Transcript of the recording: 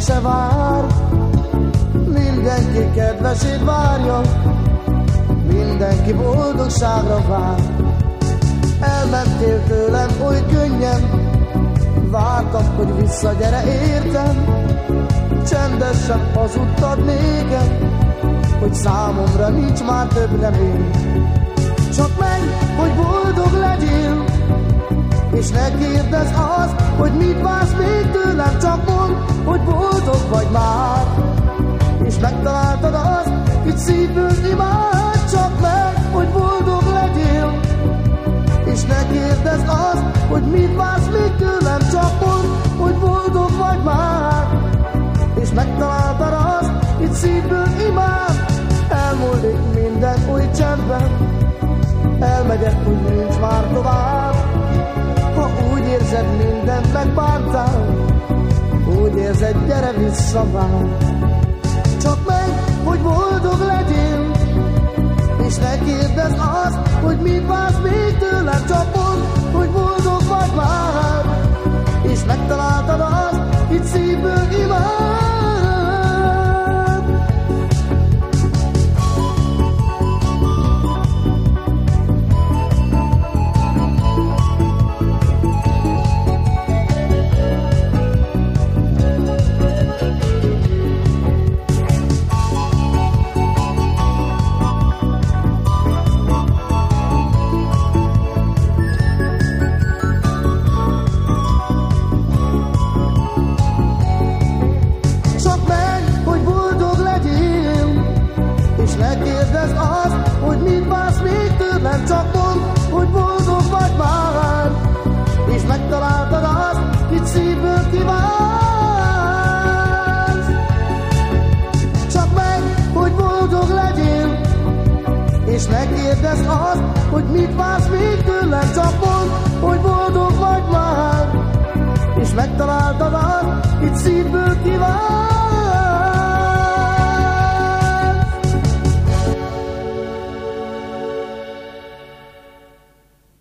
se vár, mindenki kedvesét várja, mindenki boldogságra vár. Elmentél tőlem oly könnyen, vártam, hogy visszagyere értem, csendesen hazudtad nékem, hogy számomra nincs már több remény. Csak menj, hogy boldog legyél, és ne kérdezz azt, hogy mit vársz még tőlem, csak mondd, hogy boldog vagy már. És megtaláltad azt, hogy szívből imád, csak meg, hogy boldog legyél. És ne kérdezz azt, hogy mit vársz még tőlem, csak mondd, hogy boldog vagy már. És megtaláltad azt, hogy szívből imád, elmúlik minden új csendben. Elmegyek, hogy mindent megbántál, úgy érzed, gyere vissza már. Csak meg, hogy boldog legyél, és ne kérdezz azt, hogy mit vársz még tőlem, csak mondd, hogy boldog vagy már, kérdezd azt, hogy mit vársz még tőlem, csak mondd, hogy boldog vagy már, és megtaláltad azt, mit szívből kívánsz. Csak meg, hogy boldog legyél, és megkérdezd azt, hogy mit vársz még tőlem, csak mondd, hogy boldog vagy már, és megtaláltad azt, mit szívből kívánsz.